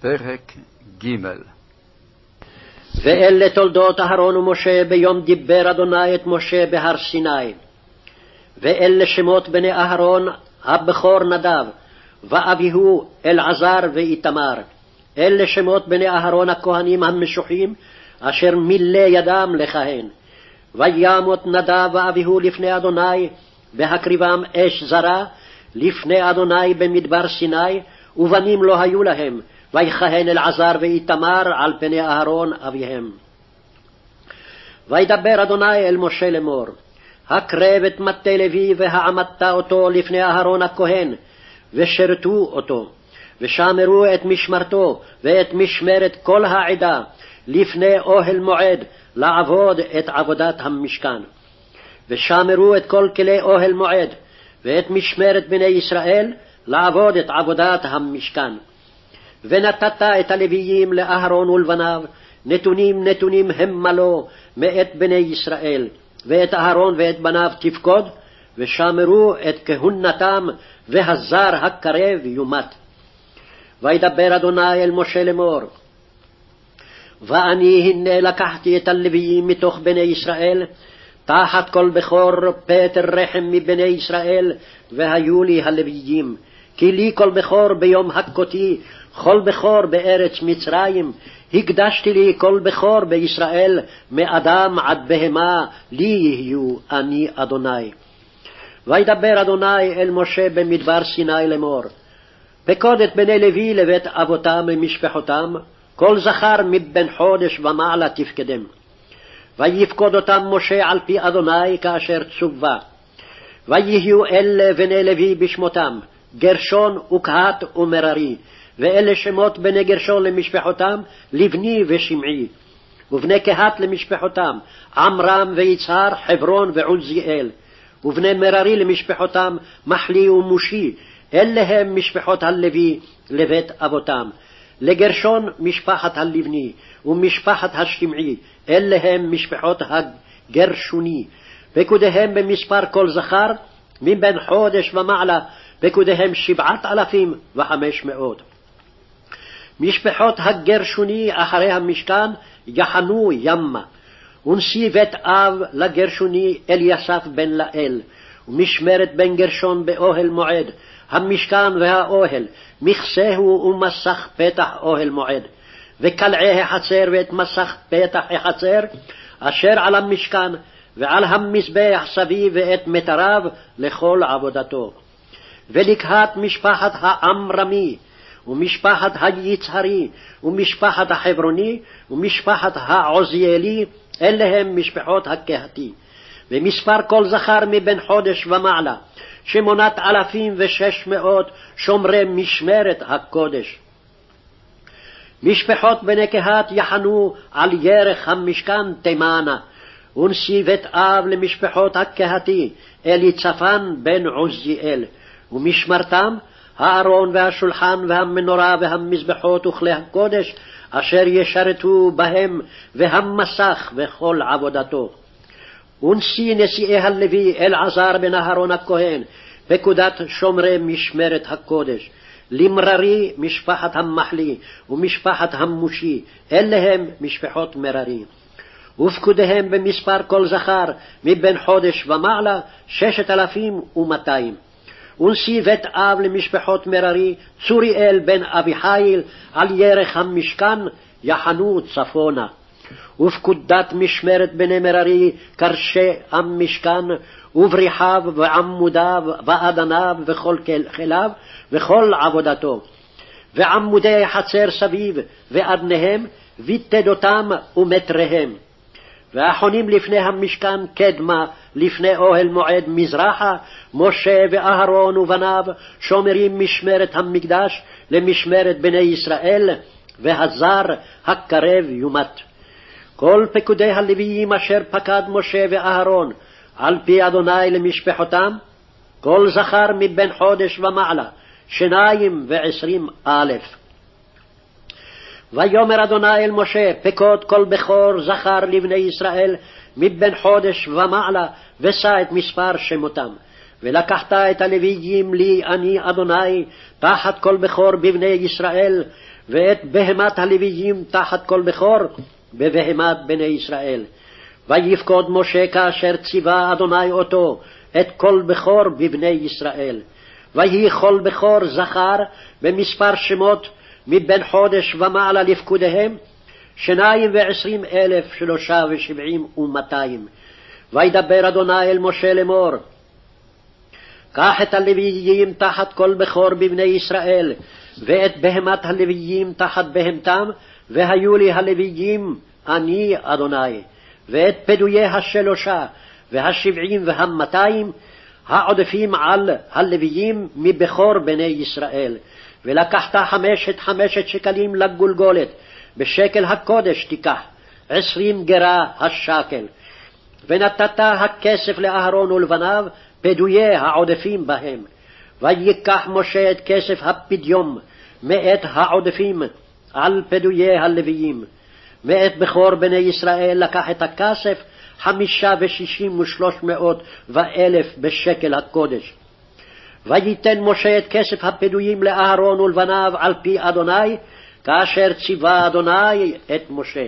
פרק ג' ואלה תולדות אהרון ומשה ביום דיבר אדוני את משה בהר סיני. ואלה שמות בני אהרון הבכור נדב, ואביהו אלעזר ואיתמר. אלה שמות בני אהרון הכהנים המשוחים, אשר מילא ידם לכהן. וימות נדב ואביהו לפני אדוני, בהקריבם אש זרה, לפני אדוני במדבר סיני, ובנים לא היו להם, ויכהן אלעזר ואיתמר על פני אהרון אביהם. וידבר אדוני אל משה לאמור, הקרב את מטה לוי והעמדת אותו לפני אהרון הכהן, ושרתו אותו, ושמרו את משמרתו ואת משמרת כל העדה לפני אוהל מועד לעבוד את עבודת המשכן. ושמרו את כל כלי אוהל מועד, ואת משמרת בני ישראל לעבוד את עבודת המשכן. ונתת את הלוויים לאהרון ולבניו, נתונים נתונים המה לו מאת בני ישראל, ואת אהרון ואת בניו תפקוד, ושמרו את כהונתם, והזר הקרב יומת. וידבר אדוני אל משה לאמור, ואני הנה לקחתי את הלוויים מתוך בני ישראל, תחת כל בכור פטר רחם מבני ישראל, והיו לי הלוויים. כי לי כל בכור ביום הכותי, כל בכור בארץ מצרים, הקדשתי לי כל בכור בישראל, מאדם עד בהמה, לי יהיו אני אדוני. וידבר אדוני אל משה במדבר סיני לאמור, פקוד את בני לוי לבית אבותם ומשפחותם, כל זכר מבן חודש ומעלה תפקדם. ויפקוד אותם משה על פי אדוני כאשר צווה. ויהיו אלה בני לוי בשמותם, גרשון וקהת ומררי, ואלה שמות בני גרשון למשפחותם, לבני ושמעי. ובני קהת למשפחותם, עמרם ויצהר, חברון ועוזיאל. ובני מררי למשפחותם, מחלי ומושי, אלה הם משפחות הלוי לבית אבותם. לגרשון משפחת הלבני, ומשפחת השמעי, אלה הם משפחות הגרשוני. פקודיהם במספר כל זכר, מבין חודש ומעלה, פקודיהם שבעת אלפים וחמש מאות. משפחות הגרשוני אחרי המשכן יחנו ימה, ונשיא בית אב לגרשוני אליסף בן לאל, ומשמרת בן גרשון באוהל מועד, המשכן והאוהל, מכסהו ומסך פתח אוהל מועד, וקלעי החצר ואת מסך פתח החצר, אשר על המשכן, ועל המזבח סביב ואת מטריו לכל עבודתו. ולקהת משפחת העמרמי, ומשפחת היצהרי, ומשפחת החברוני, ומשפחת העוזיאלי, אלה הם משפחות הקהתי. ומספר כל זכר מבין חודש ומעלה, שמונת אלפים ושש מאות שומרי משמרת הקודש. משפחות בני קהת יחנו על ירך המשכן תימנה, ונשיא בית אב למשפחות הקהתי, אליצפן בן עוזיאל, ומשמרתם הארון והשולחן והמנורה והמזבחות וכלי הקודש, אשר ישרתו בהם, והמסך וכל עבודתו. ונשיא נשיאי הלוי אלעזר בן אהרון הכהן, פקודת שומרי משמרת הקודש. למררי משפחת המחלי ומשפחת המושי, אלה הם משפחות מררי. ופקודיהם במספר כל זכר מבין חודש ומעלה, ששת אלפים ומאתיים. ונשיא בית אב למשפחות מררי, צוריאל בן אביחיל, על ירך המשכן, יחנו צפונה. ופקודת משמרת בני מררי, קרשי המשכן, ובריחיו ועמודיו ואדניו וכל כליו וכל עבודתו. ועמודי חצר סביב ואדניהם, ויתדותם ומטריהם. והחונים לפני המשכן קדמה, לפני אוהל מועד מזרחה, משה ואהרון ובניו שומרים משמרת המקדש למשמרת בני ישראל, והזר הקרב יומת. כל פקודי הלוויים אשר פקד משה ואהרון, על פי אדוני למשפחותם, כל זכר מבין חודש ומעלה, שניים ועשרים אלף. ויאמר אדוני אל משה, פקוד כל בכור זכר לבני ישראל מבין חודש ומעלה, ושא את מספר שמותם. ולקחת את הלוויים לי אני אדוני תחת כל בכור בבני ישראל, ואת בהמת הלוויים תחת כל בכור בבהמת בני ישראל. ויפקוד משה כאשר ציווה אדוני אותו את כל בכור בבני ישראל. ויהי כל בכור זכר במספר שמות מבין חודש ומעלה לפקודיהם, שניים ועשרים אלף שלושה ושבעים ומאתיים. וידבר אדוני אל משה לאמור, קח את הלוויים תחת כל בכור בבני ישראל, ואת בהמת הלוויים תחת בהמתם, והיו לי הלוויים, אני אדוני, ואת פדויי השלושה, והשבעים והמאתיים, העודפים על הלוויים מבכור בני ישראל. ולקחת חמשת חמשת שקלים לגולגולת, בשקל הקודש תיקח, עשרים גרה השקל. ונתת הכסף לאהרון ולבניו, פדויי העודפים בהם. ויקח משה את כסף הפדיום מאת העודפים על פדויי הלוויים. מאת בכור בני ישראל לקח את הכסף חמישה ושישים ושלוש מאות ואלף בשקל הקודש. ויתן משה את כסף הפדויים לאהרון ולבניו על פי אדוני, כאשר ציווה אדוני את משה.